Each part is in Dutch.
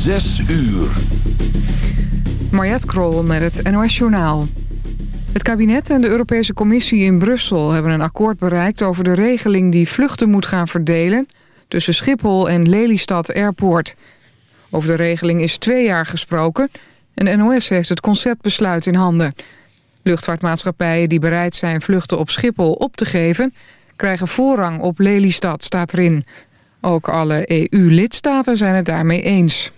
Zes uur. Mariette Krol met het NOS Journaal. Het kabinet en de Europese Commissie in Brussel hebben een akkoord bereikt... over de regeling die vluchten moet gaan verdelen... tussen Schiphol en Lelystad Airport. Over de regeling is twee jaar gesproken... en de NOS heeft het conceptbesluit in handen. Luchtvaartmaatschappijen die bereid zijn vluchten op Schiphol op te geven... krijgen voorrang op Lelystad, staat erin. Ook alle EU-lidstaten zijn het daarmee eens.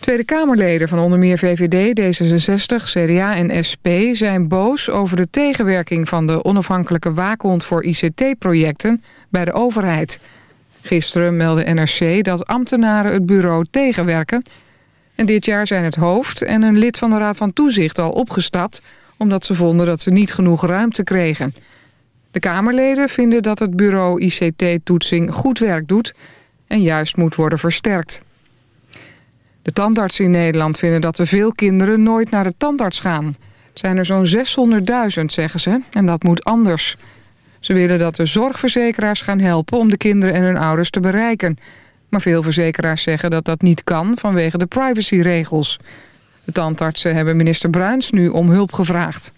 Tweede Kamerleden van onder meer VVD, D66, CDA en SP... zijn boos over de tegenwerking van de onafhankelijke waakhond voor ICT-projecten bij de overheid. Gisteren meldde NRC dat ambtenaren het bureau tegenwerken... en dit jaar zijn het hoofd en een lid van de Raad van Toezicht al opgestapt... omdat ze vonden dat ze niet genoeg ruimte kregen. De Kamerleden vinden dat het bureau ICT-toetsing goed werk doet... en juist moet worden versterkt. De tandartsen in Nederland vinden dat te veel kinderen nooit naar de tandarts gaan. Het zijn er zo'n 600.000, zeggen ze, en dat moet anders. Ze willen dat de zorgverzekeraars gaan helpen om de kinderen en hun ouders te bereiken. Maar veel verzekeraars zeggen dat dat niet kan vanwege de privacyregels. De tandartsen hebben minister Bruins nu om hulp gevraagd.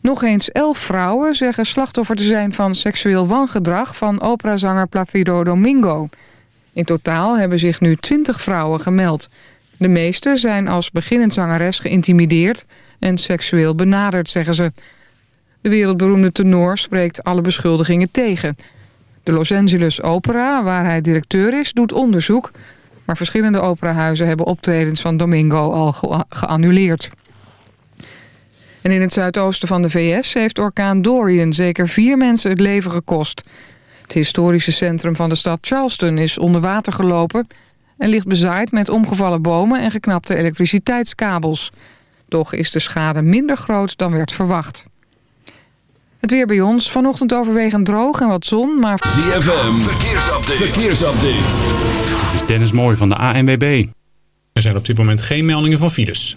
Nog eens elf vrouwen zeggen slachtoffer te zijn van seksueel wangedrag... van operazanger Placido Domingo... In totaal hebben zich nu 20 vrouwen gemeld. De meeste zijn als beginnend zangeres geïntimideerd en seksueel benaderd, zeggen ze. De wereldberoemde tenor spreekt alle beschuldigingen tegen. De Los Angeles Opera, waar hij directeur is, doet onderzoek... maar verschillende operahuizen hebben optredens van Domingo al ge geannuleerd. En in het zuidoosten van de VS heeft orkaan Dorian zeker vier mensen het leven gekost... Het historische centrum van de stad Charleston is onder water gelopen... en ligt bezaaid met omgevallen bomen en geknapte elektriciteitskabels. Toch is de schade minder groot dan werd verwacht. Het weer bij ons, vanochtend overwegend droog en wat zon, maar... ZFM, verkeersupdate. verkeersupdate. Dit is Dennis Mooij van de ANWB. Er zijn op dit moment geen meldingen van files.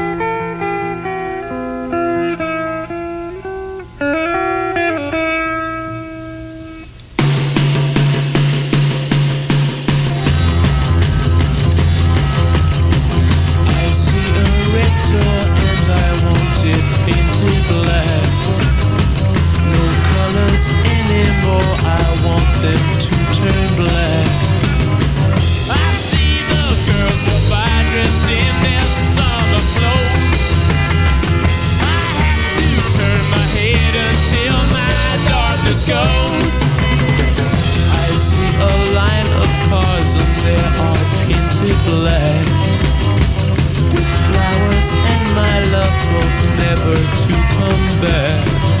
blood With flowers and my love hope never to come back.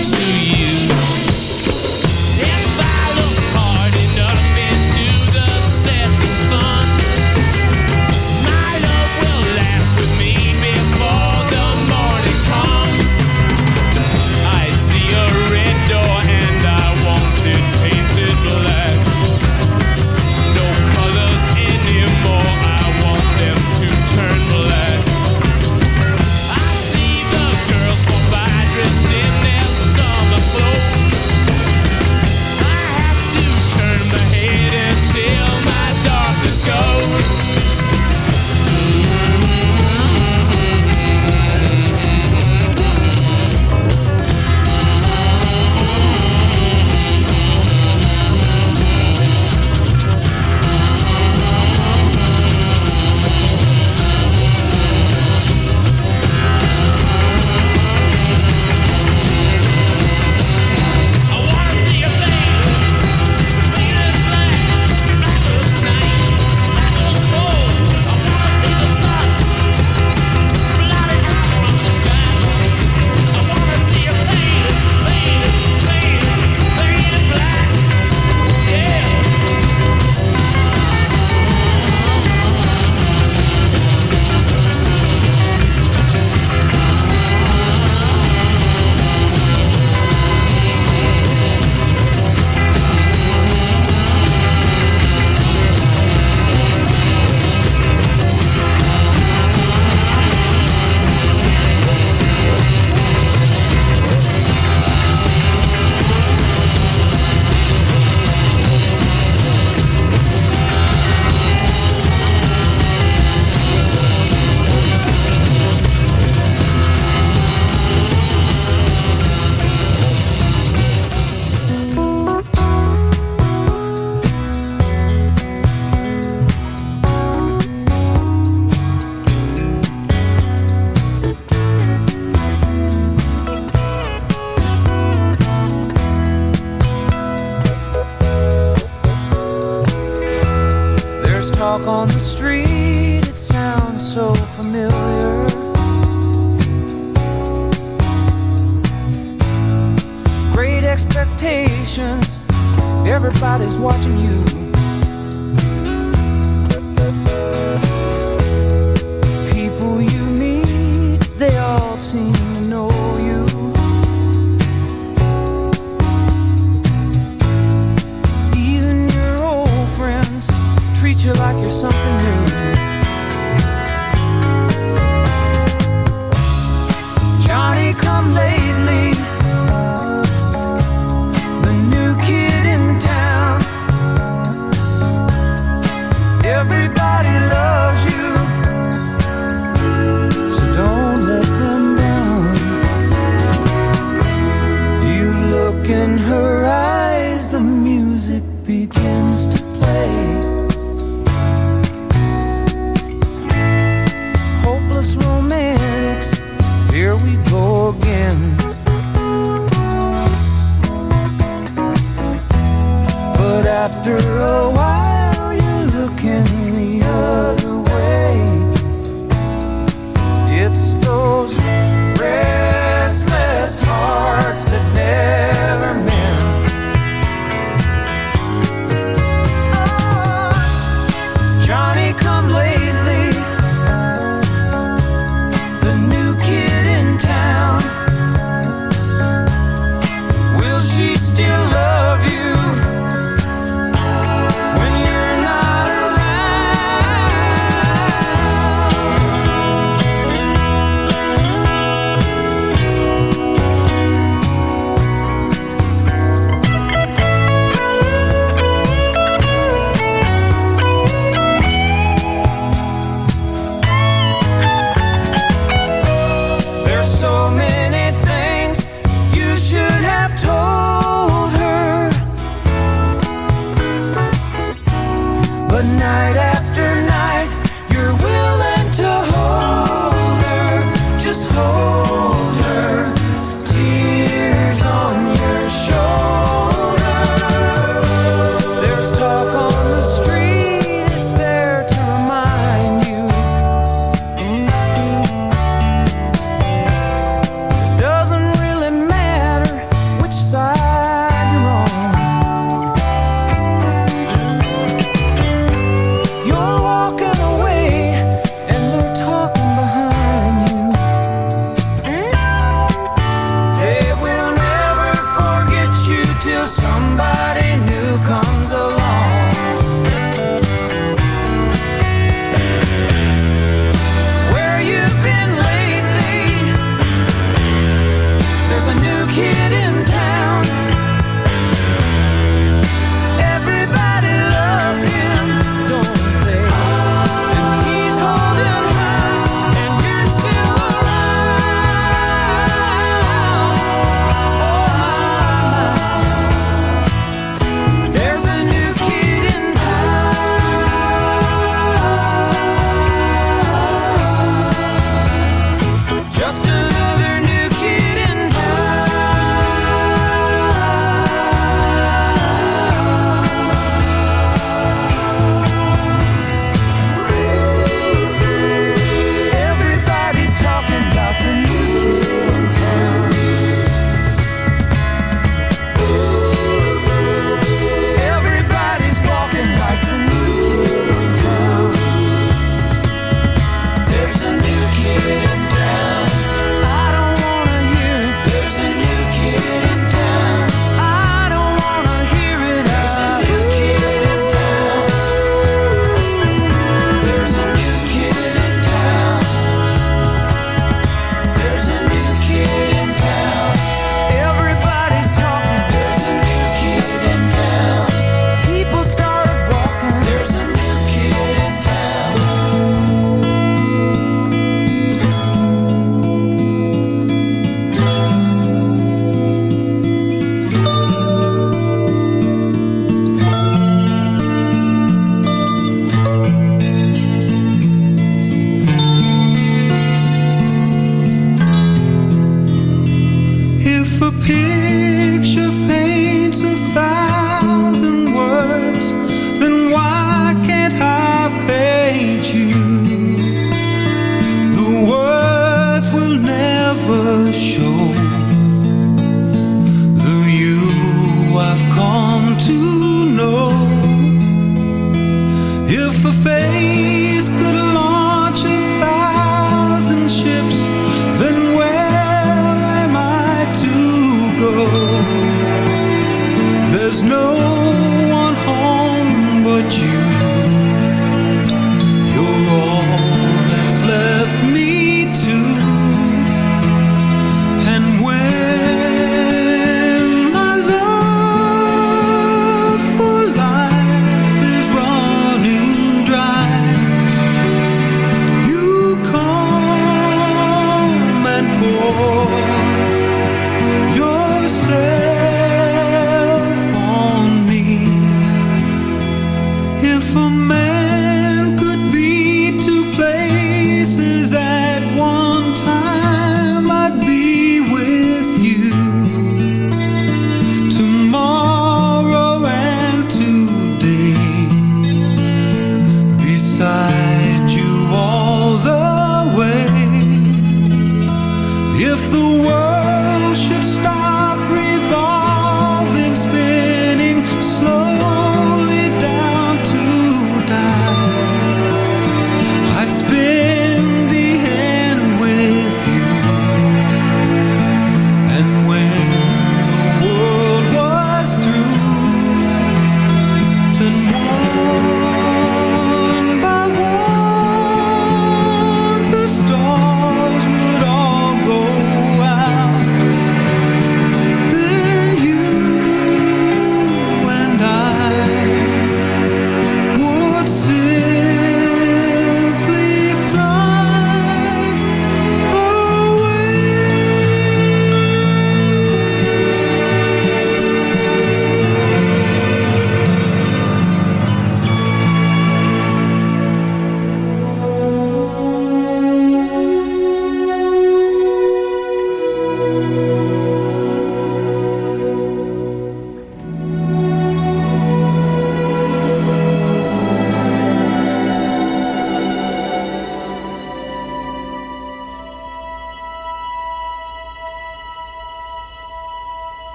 If the world should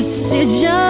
decision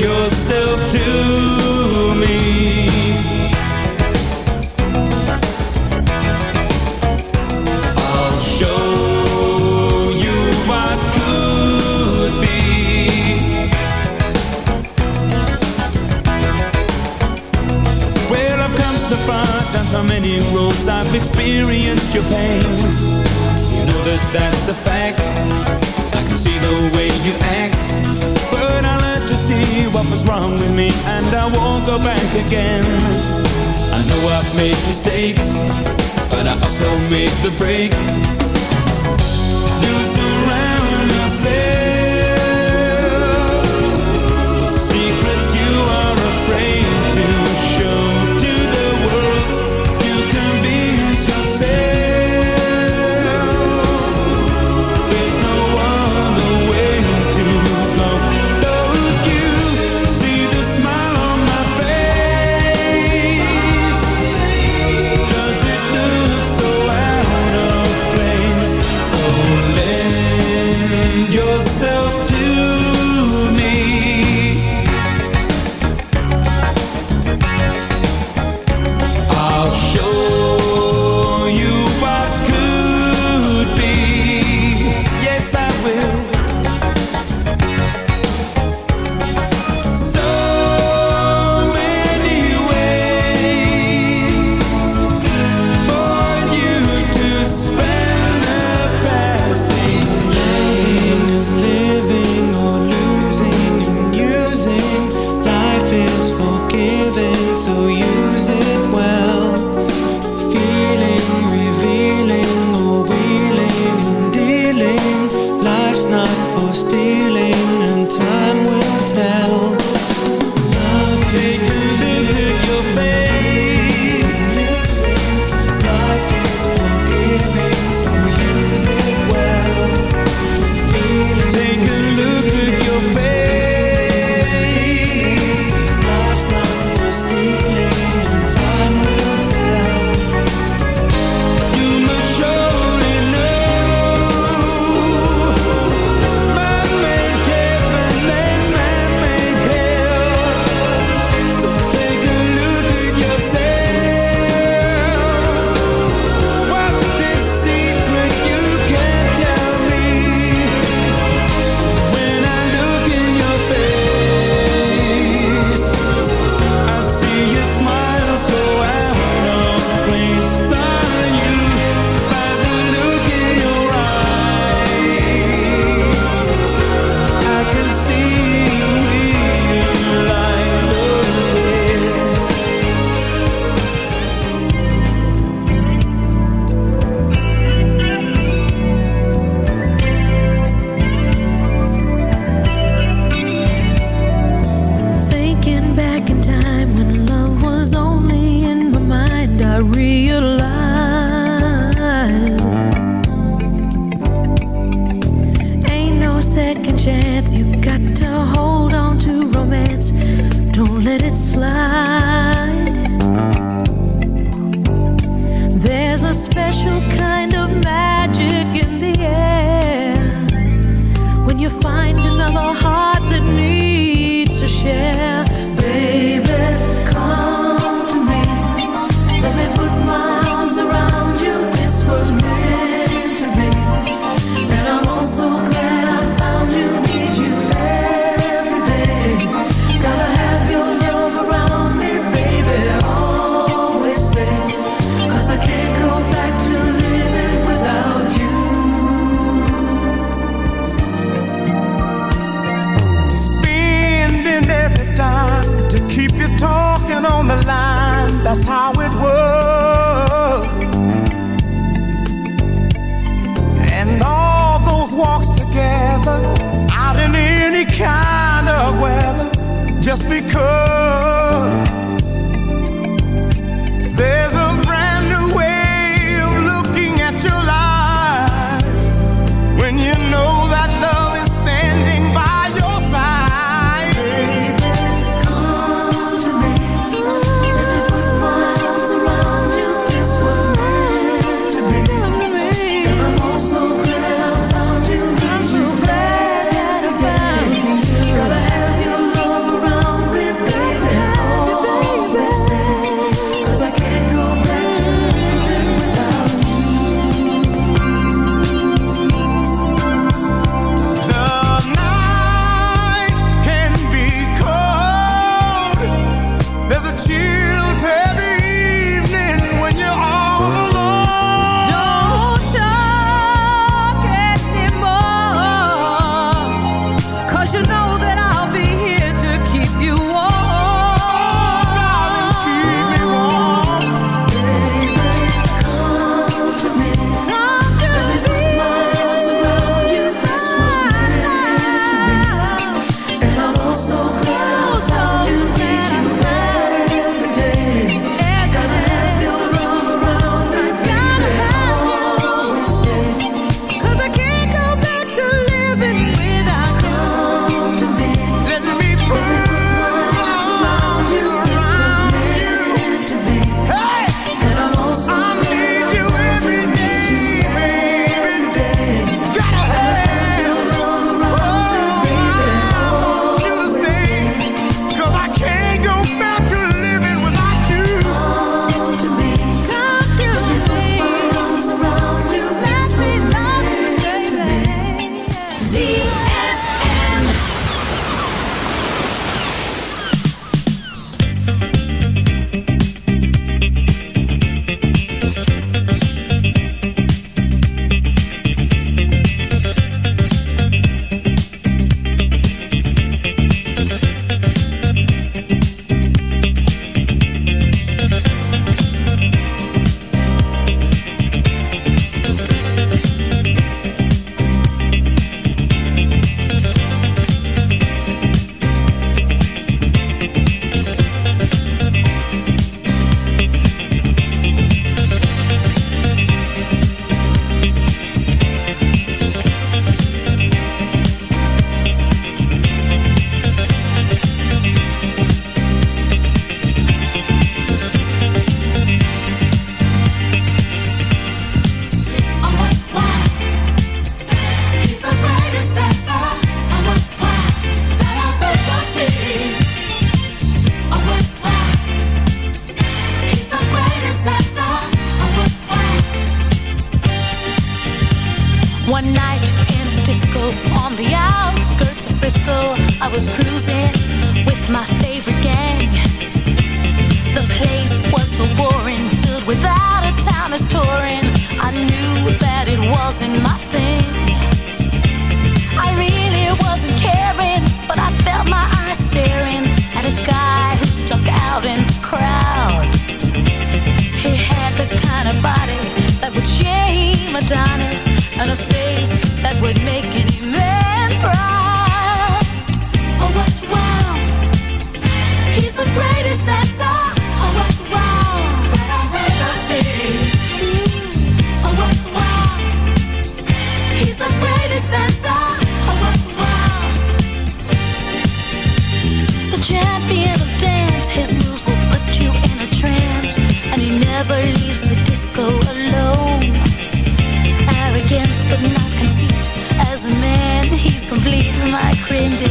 yourself to me. I'll show you what could be. Well, I've come so far down so many roads I've experienced your pain. You know that that's a fact. I can see the way you act. But I what was wrong with me And I won't go back again. I know I've made mistakes But I also made the break.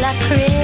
I create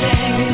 everything.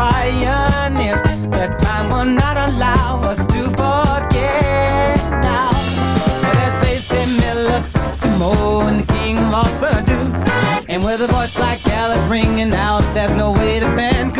pioneers that time will not allow us to forget now. There's Basie Miller, Satchmo, and the King of all Surdu. And with a voice like Alice ringing out, there's no way the band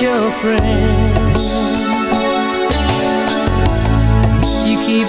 your friend. You keep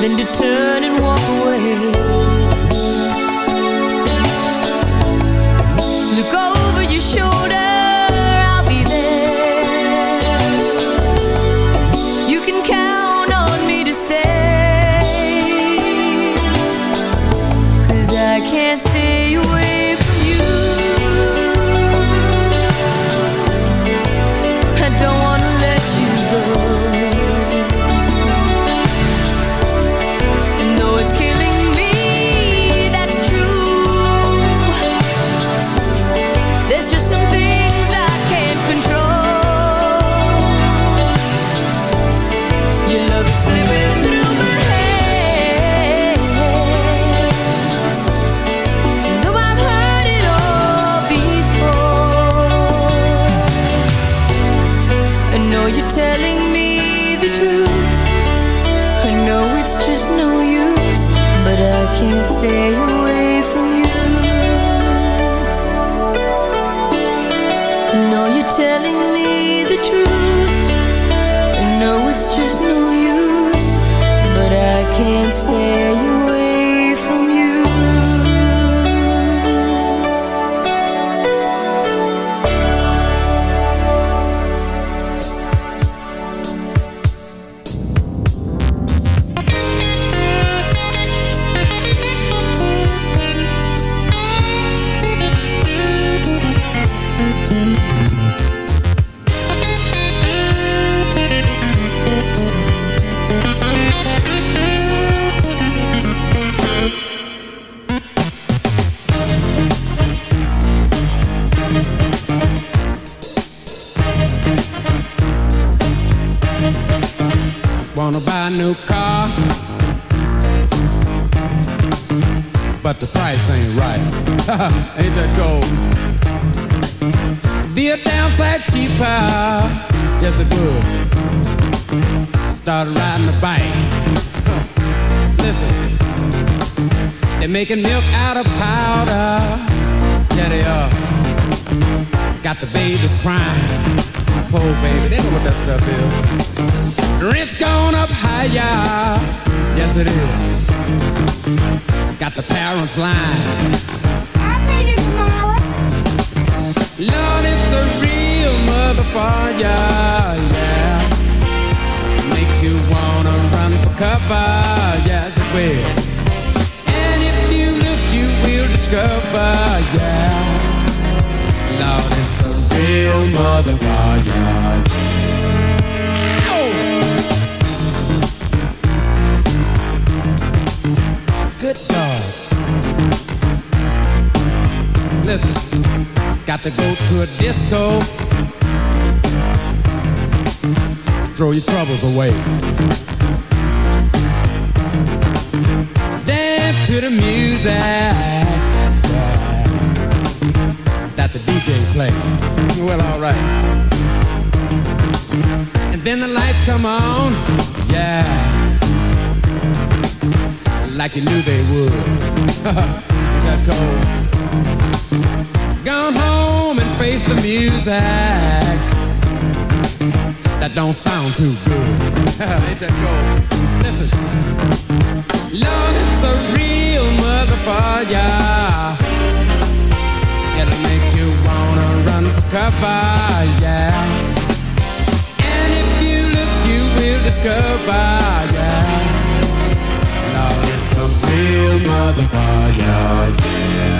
than to turn and walk away. To the music that the DJ play. Well, alright. And then the lights come on. Yeah like you knew they would. that cold. Gone home and face the music. That don't sound too good. Ain't that cold? Listen. Lord, it's a real motherfucker. It'll make you wanna run for cover, yeah. And if you look, you will discover, yeah. Lord, it's a real motherfucker, yeah.